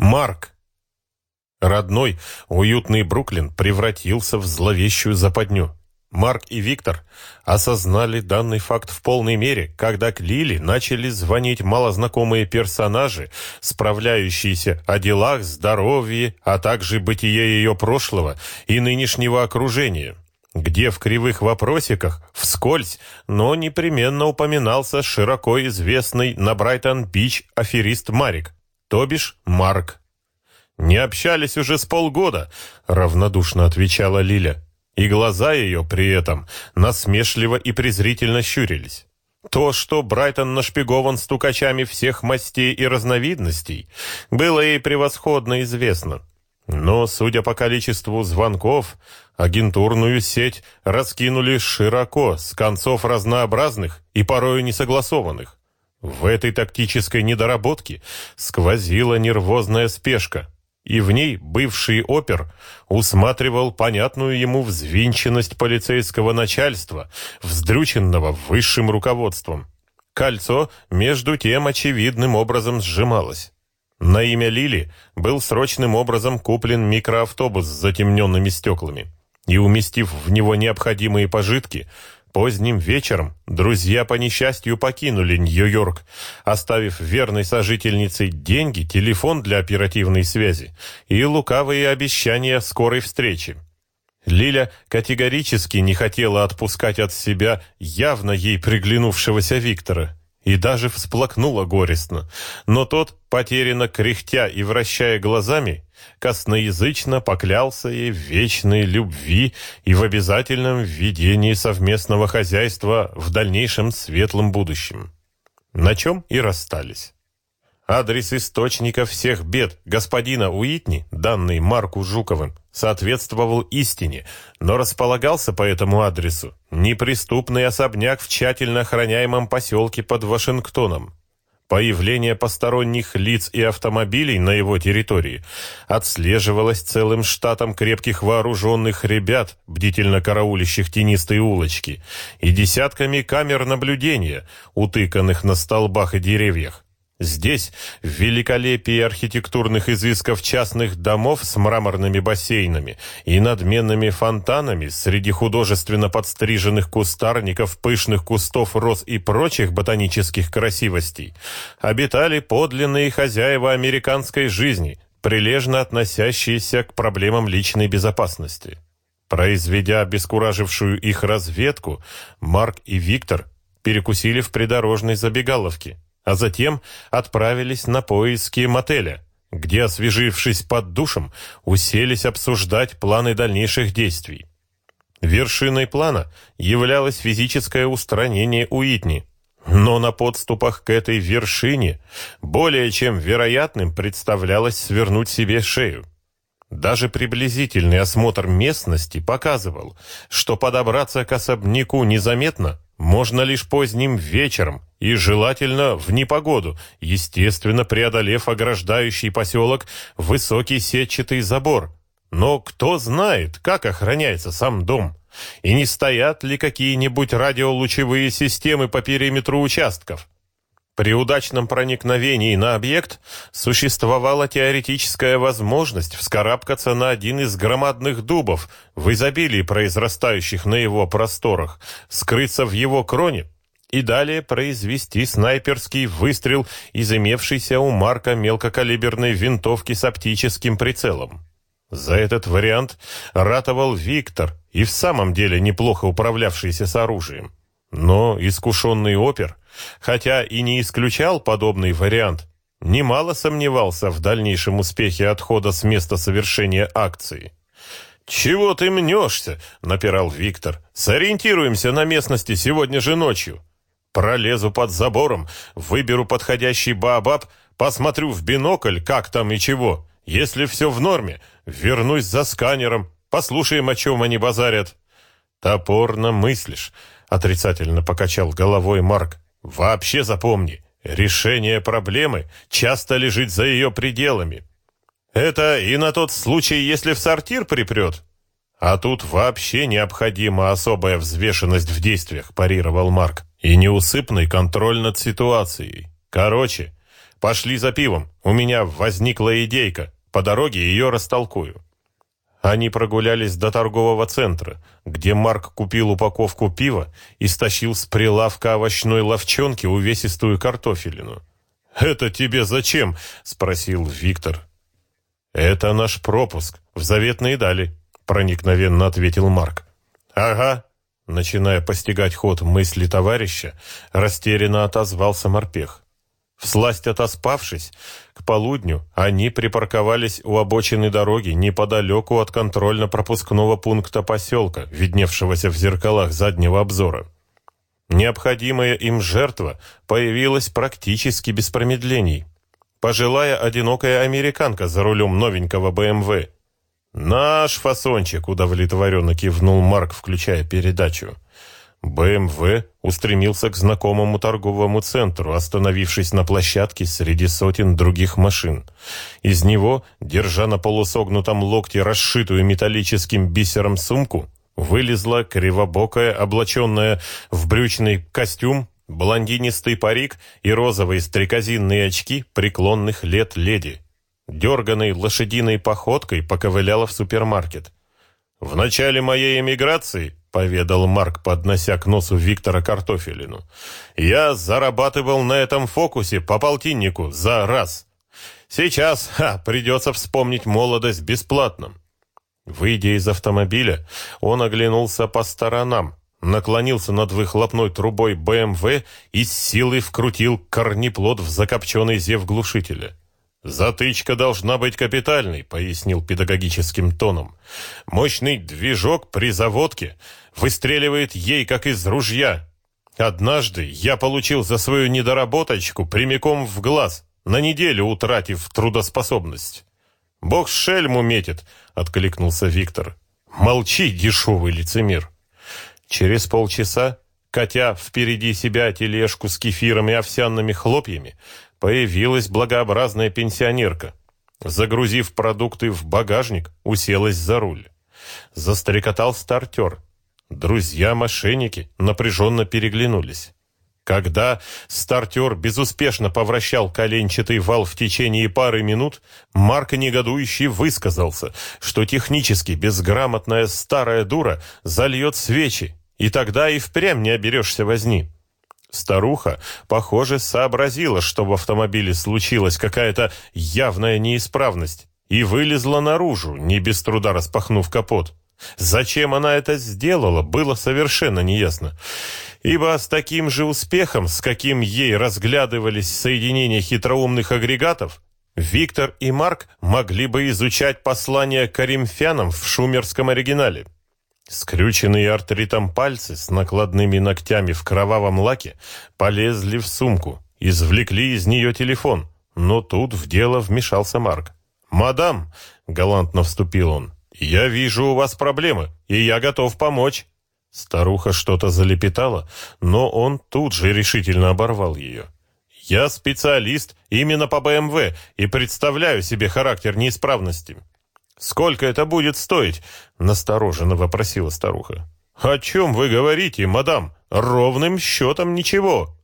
Марк. Родной, уютный Бруклин превратился в зловещую западню. Марк и Виктор осознали данный факт в полной мере, когда к Лили начали звонить малознакомые персонажи, справляющиеся о делах, здоровье, а также бытие ее прошлого и нынешнего окружения, где в кривых вопросиках, вскользь, но непременно упоминался широко известный на Брайтон-Бич аферист Марик то бишь Марк. «Не общались уже с полгода», — равнодушно отвечала Лиля. И глаза ее при этом насмешливо и презрительно щурились. То, что Брайтон нашпигован стукачами всех мастей и разновидностей, было ей превосходно известно. Но, судя по количеству звонков, агентурную сеть раскинули широко, с концов разнообразных и порою несогласованных. В этой тактической недоработке сквозила нервозная спешка, и в ней бывший опер усматривал понятную ему взвинченность полицейского начальства, вздрюченного высшим руководством. Кольцо, между тем, очевидным образом сжималось. На имя Лили был срочным образом куплен микроавтобус с затемненными стеклами, и, уместив в него необходимые пожитки, Поздним вечером друзья по несчастью покинули Нью-Йорк, оставив верной сожительнице деньги, телефон для оперативной связи и лукавые обещания скорой встречи. Лиля категорически не хотела отпускать от себя явно ей приглянувшегося Виктора и даже всплакнула горестно, но тот, потерянно кряхтя и вращая глазами, косноязычно поклялся ей в вечной любви и в обязательном ведении совместного хозяйства в дальнейшем светлом будущем. На чем и расстались. Адрес источника всех бед господина Уитни, данный Марку Жуковым, соответствовал истине, но располагался по этому адресу неприступный особняк в тщательно охраняемом поселке под Вашингтоном. Появление посторонних лиц и автомобилей на его территории отслеживалось целым штатом крепких вооруженных ребят, бдительно караулищих тенистые улочки, и десятками камер наблюдения, утыканных на столбах и деревьях. Здесь, в великолепии архитектурных изысков частных домов с мраморными бассейнами и надменными фонтанами среди художественно подстриженных кустарников, пышных кустов роз и прочих ботанических красивостей, обитали подлинные хозяева американской жизни, прилежно относящиеся к проблемам личной безопасности. Произведя обескуражившую их разведку, Марк и Виктор перекусили в придорожной забегаловке а затем отправились на поиски мотеля, где, освежившись под душем, уселись обсуждать планы дальнейших действий. Вершиной плана являлось физическое устранение Уитни, но на подступах к этой вершине более чем вероятным представлялось свернуть себе шею. Даже приблизительный осмотр местности показывал, что подобраться к особняку незаметно можно лишь поздним вечером и желательно в непогоду, естественно, преодолев ограждающий поселок высокий сетчатый забор. Но кто знает, как охраняется сам дом? И не стоят ли какие-нибудь радиолучевые системы по периметру участков? При удачном проникновении на объект существовала теоретическая возможность вскарабкаться на один из громадных дубов в изобилии произрастающих на его просторах, скрыться в его кроне и далее произвести снайперский выстрел из имевшейся у Марка мелкокалиберной винтовки с оптическим прицелом. За этот вариант ратовал Виктор, и в самом деле неплохо управлявшийся с оружием. Но искушенный опер, хотя и не исключал подобный вариант, немало сомневался в дальнейшем успехе отхода с места совершения акции. «Чего ты мнешься?» — напирал Виктор. «Сориентируемся на местности сегодня же ночью. Пролезу под забором, выберу подходящий баобаб, посмотрю в бинокль, как там и чего. Если все в норме, вернусь за сканером, послушаем, о чем они базарят». «Топорно мыслишь», — отрицательно покачал головой Марк. «Вообще запомни, решение проблемы часто лежит за ее пределами. Это и на тот случай, если в сортир припрет». «А тут вообще необходима особая взвешенность в действиях», – парировал Марк, – «и неусыпный контроль над ситуацией. Короче, Пошли за пивом. У меня возникла идейка. По дороге ее растолкую». Они прогулялись до торгового центра, где Марк купил упаковку пива и стащил с прилавка овощной ловчонки увесистую картофелину. «Это тебе зачем?» — спросил Виктор. «Это наш пропуск. В заветные дали», — проникновенно ответил Марк. «Ага», — начиная постигать ход мысли товарища, растерянно отозвался морпех. Всласть отоспавшись, к полудню они припарковались у обочины дороги неподалеку от контрольно-пропускного пункта поселка, видневшегося в зеркалах заднего обзора. Необходимая им жертва появилась практически без промедлений. Пожилая одинокая американка за рулем новенького БМВ. «Наш фасончик», — удовлетворенно кивнул Марк, включая передачу. БМВ устремился к знакомому торговому центру, остановившись на площадке среди сотен других машин. Из него, держа на полусогнутом локте расшитую металлическим бисером сумку, вылезла кривобокая, облаченная в брючный костюм, блондинистый парик и розовые стрекозинные очки преклонных лет леди. Дерганной лошадиной походкой поковыляла в супермаркет. «В начале моей эмиграции», — поведал Марк, поднося к носу Виктора картофелину, «я зарабатывал на этом фокусе по полтиннику за раз. Сейчас, ха, придется вспомнить молодость бесплатно. Выйдя из автомобиля, он оглянулся по сторонам, наклонился над выхлопной трубой БМВ и с силой вкрутил корнеплод в закопченный зев глушителя. «Затычка должна быть капитальной», — пояснил педагогическим тоном. «Мощный движок при заводке выстреливает ей, как из ружья. Однажды я получил за свою недоработочку прямиком в глаз, на неделю утратив трудоспособность». «Бог шельму метит», — откликнулся Виктор. «Молчи, дешевый лицемер». Через полчаса, катя впереди себя тележку с кефиром и овсяными хлопьями, появилась благообразная пенсионерка. Загрузив продукты в багажник, уселась за руль. Застрекотал стартер. Друзья-мошенники напряженно переглянулись. Когда стартер безуспешно повращал коленчатый вал в течение пары минут, Марк негодующий высказался, что технически безграмотная старая дура зальет свечи, и тогда и впрямь не оберешься возни. Старуха, похоже, сообразила, что в автомобиле случилась какая-то явная неисправность, и вылезла наружу, не без труда распахнув капот. Зачем она это сделала, было совершенно неясно ибо с таким же успехом, с каким ей разглядывались соединения хитроумных агрегатов, Виктор и Марк могли бы изучать послания коримфянам в шумерском оригинале. Скрюченные артритом пальцы с накладными ногтями в кровавом лаке полезли в сумку, извлекли из нее телефон, но тут в дело вмешался Марк. «Мадам», — галантно вступил он, — «я вижу у вас проблемы, и я готов помочь». Старуха что-то залепетала, но он тут же решительно оборвал ее. «Я специалист именно по БМВ и представляю себе характер неисправности». «Сколько это будет стоить?» — настороженно вопросила старуха. «О чем вы говорите, мадам? Ровным счетом ничего.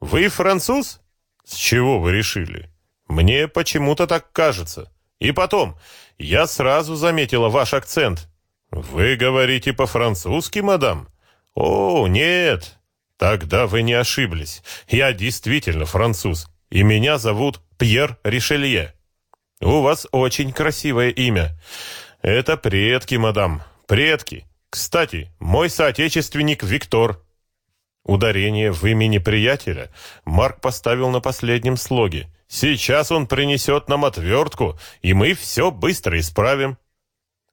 Вы француз? С чего вы решили? Мне почему-то так кажется. И потом, я сразу заметила ваш акцент. «Вы говорите по-французски, мадам?» «О, нет!» «Тогда вы не ошиблись. Я действительно француз, и меня зовут Пьер Ришелье. У вас очень красивое имя. Это предки, мадам, предки. Кстати, мой соотечественник Виктор». Ударение в имени приятеля Марк поставил на последнем слоге. «Сейчас он принесет нам отвертку, и мы все быстро исправим».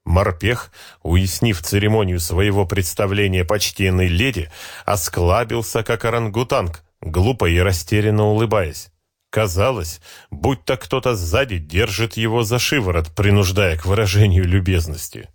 Морпех, уяснив церемонию своего представления почтенной леди, осклабился, как орангутанг, глупо и растерянно улыбаясь. Казалось, будто кто-то сзади держит его за шиворот, принуждая к выражению любезности.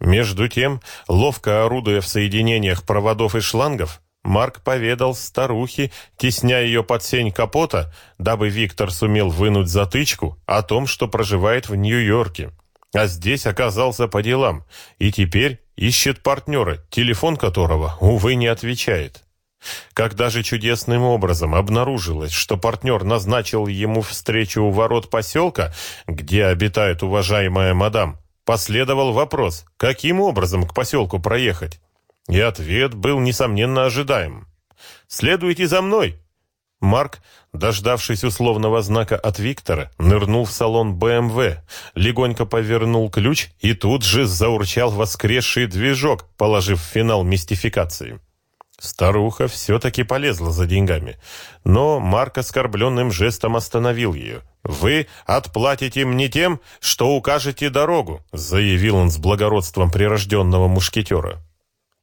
Между тем, ловко орудуя в соединениях проводов и шлангов, Марк поведал старухе, тесня ее под сень капота, дабы Виктор сумел вынуть затычку, о том, что проживает в Нью-Йорке а здесь оказался по делам, и теперь ищет партнера, телефон которого, увы, не отвечает. Когда же чудесным образом обнаружилось, что партнер назначил ему встречу у ворот поселка, где обитает уважаемая мадам, последовал вопрос, каким образом к поселку проехать. И ответ был, несомненно, ожидаем. «Следуйте за мной!» Марк, дождавшись условного знака от Виктора, нырнул в салон БМВ, легонько повернул ключ и тут же заурчал воскресший движок, положив финал мистификации. Старуха все-таки полезла за деньгами, но Марк оскорбленным жестом остановил ее. «Вы отплатите мне тем, что укажете дорогу», заявил он с благородством прирожденного мушкетера.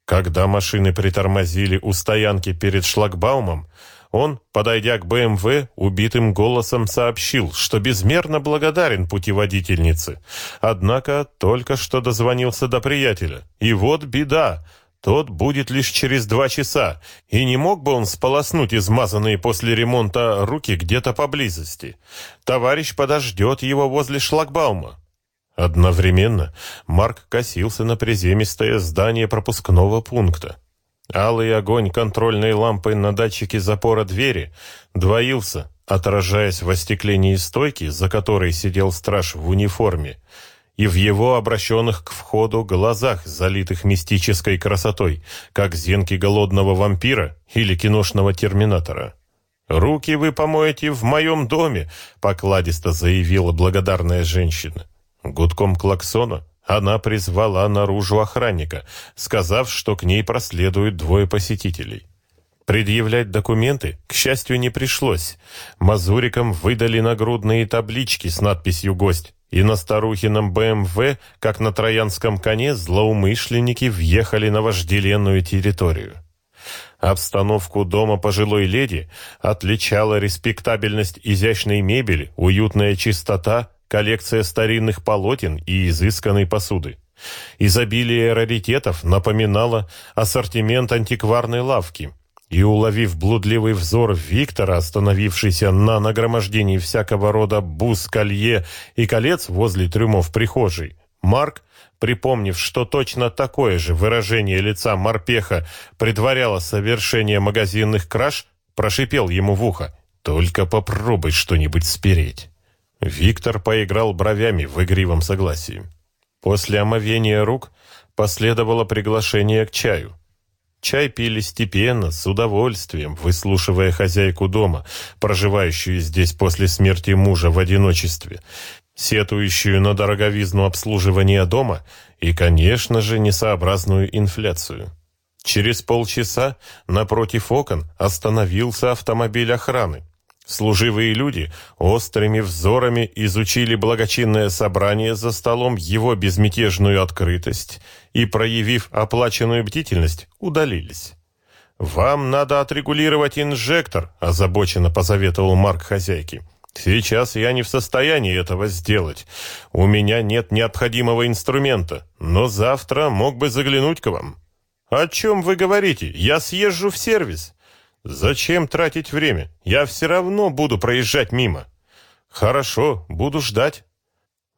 Когда машины притормозили у стоянки перед шлагбаумом, он, подойдя к БМВ, убитым голосом сообщил, что безмерно благодарен путеводительнице. Однако только что дозвонился до приятеля. И вот беда. Тот будет лишь через два часа, и не мог бы он сполоснуть измазанные после ремонта руки где-то поблизости. Товарищ подождет его возле шлагбаума. Одновременно Марк косился на приземистое здание пропускного пункта. Алый огонь контрольной лампы на датчике запора двери двоился, отражаясь в остеклении стойки, за которой сидел страж в униформе, и в его обращенных к входу глазах, залитых мистической красотой, как зенки голодного вампира или киношного терминатора. «Руки вы помоете в моем доме», — покладисто заявила благодарная женщина. Гудком клаксона она призвала наружу охранника, сказав, что к ней проследуют двое посетителей. Предъявлять документы, к счастью, не пришлось. Мазурикам выдали нагрудные таблички с надписью «Гость», и на старухином БМВ, как на троянском коне, злоумышленники въехали на вожделенную территорию. Обстановку дома пожилой леди отличала респектабельность изящной мебели, уютная чистота, коллекция старинных полотен и изысканной посуды. Изобилие раритетов напоминало ассортимент антикварной лавки. И, уловив блудливый взор Виктора, остановившийся на нагромождении всякого рода бус, колье и колец возле трюмов прихожей, Марк, припомнив, что точно такое же выражение лица морпеха предваряло совершение магазинных краж, прошипел ему в ухо «Только попробуй что-нибудь спереть». Виктор поиграл бровями в игривом согласии. После омовения рук последовало приглашение к чаю. Чай пили степенно, с удовольствием, выслушивая хозяйку дома, проживающую здесь после смерти мужа в одиночестве, сетующую на дороговизну обслуживания дома и, конечно же, несообразную инфляцию. Через полчаса напротив окон остановился автомобиль охраны. Служивые люди острыми взорами изучили благочинное собрание за столом, его безмятежную открытость и, проявив оплаченную бдительность, удалились. «Вам надо отрегулировать инжектор», – озабоченно посоветовал Марк хозяйке. «Сейчас я не в состоянии этого сделать. У меня нет необходимого инструмента, но завтра мог бы заглянуть к вам». «О чем вы говорите? Я съезжу в сервис». «Зачем тратить время? Я все равно буду проезжать мимо». «Хорошо, буду ждать».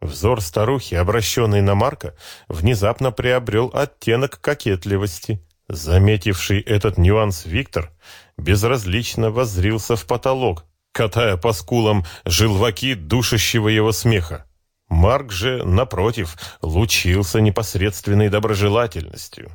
Взор старухи, обращенный на Марка, внезапно приобрел оттенок кокетливости. Заметивший этот нюанс Виктор безразлично воззрился в потолок, катая по скулам желваки душащего его смеха. Марк же, напротив, лучился непосредственной доброжелательностью.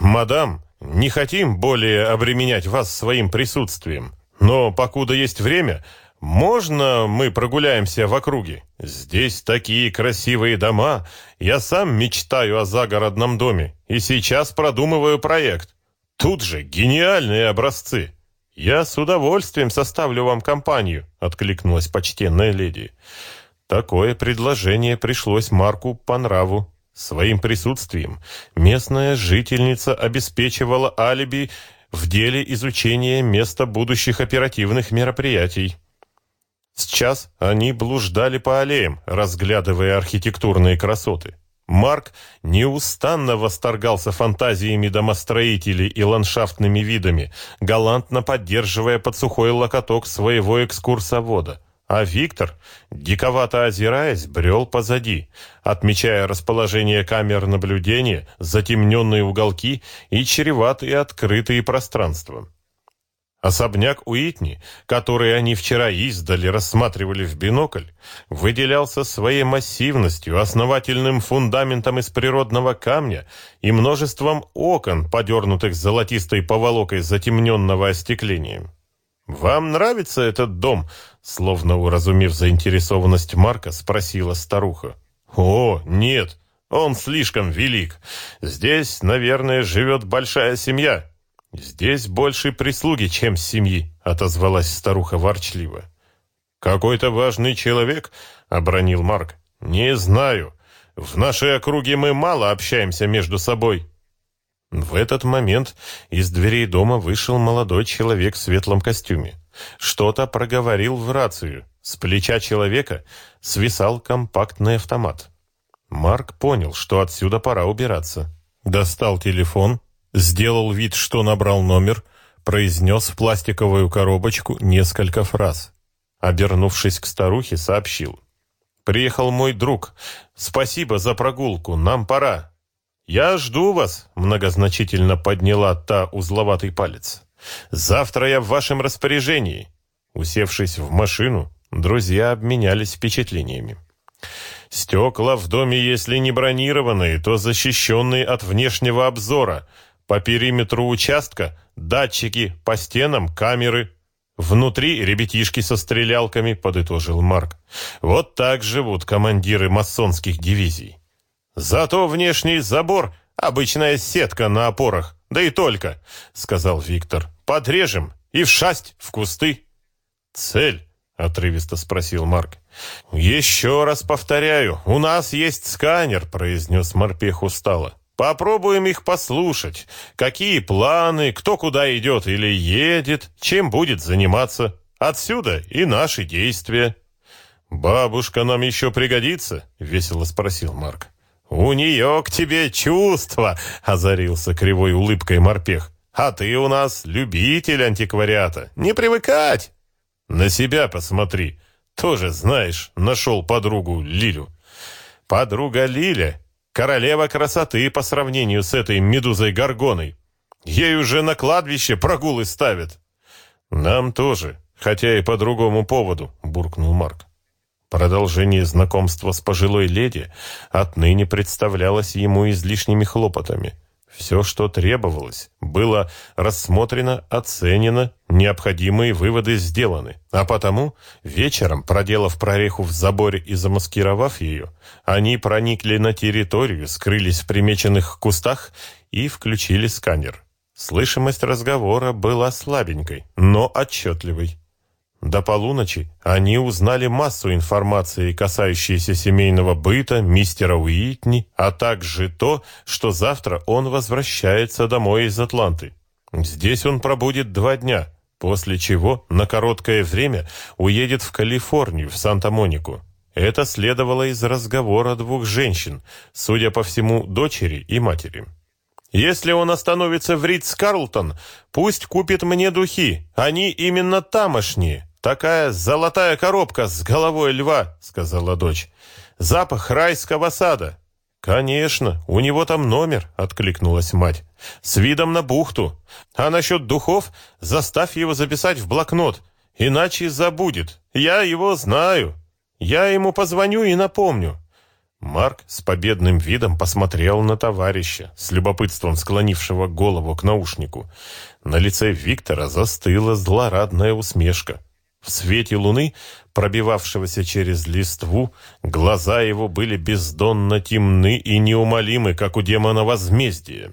«Мадам, не хотим более обременять вас своим присутствием, но покуда есть время, можно мы прогуляемся в округе? Здесь такие красивые дома. Я сам мечтаю о загородном доме и сейчас продумываю проект. Тут же гениальные образцы. Я с удовольствием составлю вам компанию, откликнулась почтенная леди. Такое предложение пришлось Марку по нраву. Своим присутствием местная жительница обеспечивала алиби в деле изучения места будущих оперативных мероприятий. Сейчас они блуждали по аллеям, разглядывая архитектурные красоты. Марк неустанно восторгался фантазиями домостроителей и ландшафтными видами, галантно поддерживая под сухой локоток своего экскурсовода – а Виктор, диковато озираясь, брел позади, отмечая расположение камер наблюдения, затемненные уголки и чреватые открытые пространства. Особняк Уитни, который они вчера издали рассматривали в бинокль, выделялся своей массивностью, основательным фундаментом из природного камня и множеством окон, подернутых золотистой поволокой затемненного остекления. «Вам нравится этот дом?» Словно уразумев заинтересованность Марка, спросила старуха. «О, нет, он слишком велик. Здесь, наверное, живет большая семья». «Здесь больше прислуги, чем семьи», — отозвалась старуха ворчливо. «Какой-то важный человек?» — обронил Марк. «Не знаю. В нашей округе мы мало общаемся между собой». В этот момент из дверей дома вышел молодой человек в светлом костюме. Что-то проговорил в рацию. С плеча человека свисал компактный автомат. Марк понял, что отсюда пора убираться. Достал телефон, сделал вид, что набрал номер, произнес в пластиковую коробочку несколько фраз. Обернувшись к старухе, сообщил. «Приехал мой друг. Спасибо за прогулку. Нам пора. «Я жду вас», — многозначительно подняла та узловатый палец. «Завтра я в вашем распоряжении». Усевшись в машину, друзья обменялись впечатлениями. «Стекла в доме, если не бронированные, то защищенные от внешнего обзора. По периметру участка датчики, по стенам камеры». «Внутри ребятишки со стрелялками», — подытожил Марк. «Вот так живут командиры масонских дивизий». Зато внешний забор — обычная сетка на опорах, да и только, — сказал Виктор. Подрежем и в шасть в кусты. Цель? — отрывисто спросил Марк. «Еще раз повторяю, у нас есть сканер», — произнес морпех устало. «Попробуем их послушать. Какие планы, кто куда идет или едет, чем будет заниматься. Отсюда и наши действия». «Бабушка нам еще пригодится?» — весело спросил Марк. «У нее к тебе чувства!» — озарился кривой улыбкой морпех. «А ты у нас любитель антиквариата. Не привыкать!» «На себя посмотри. Тоже, знаешь, нашел подругу Лилю». «Подруга Лиля — королева красоты по сравнению с этой медузой Горгоной. Ей уже на кладбище прогулы ставят». «Нам тоже, хотя и по другому поводу», — буркнул Марк. Продолжение знакомства с пожилой леди отныне представлялось ему излишними хлопотами. Все, что требовалось, было рассмотрено, оценено, необходимые выводы сделаны. А потому, вечером, проделав прореху в заборе и замаскировав ее, они проникли на территорию, скрылись в примеченных кустах и включили сканер. Слышимость разговора была слабенькой, но отчетливой. До полуночи они узнали массу информации, касающейся семейного быта мистера Уитни, а также то, что завтра он возвращается домой из Атланты. Здесь он пробудет два дня, после чего на короткое время уедет в Калифорнию, в Санта-Монику. Это следовало из разговора двух женщин, судя по всему, дочери и матери. Если он остановится в Ридс-Карлтон, пусть купит мне духи, они именно тамошние. «Такая золотая коробка с головой льва», — сказала дочь. «Запах райского сада». «Конечно, у него там номер», — откликнулась мать. «С видом на бухту. А насчет духов заставь его записать в блокнот, иначе забудет. Я его знаю. Я ему позвоню и напомню». Марк с победным видом посмотрел на товарища, с любопытством склонившего голову к наушнику. На лице Виктора застыла злорадная усмешка. В свете луны, пробивавшегося через листву, глаза его были бездонно темны и неумолимы, как у демона возмездия.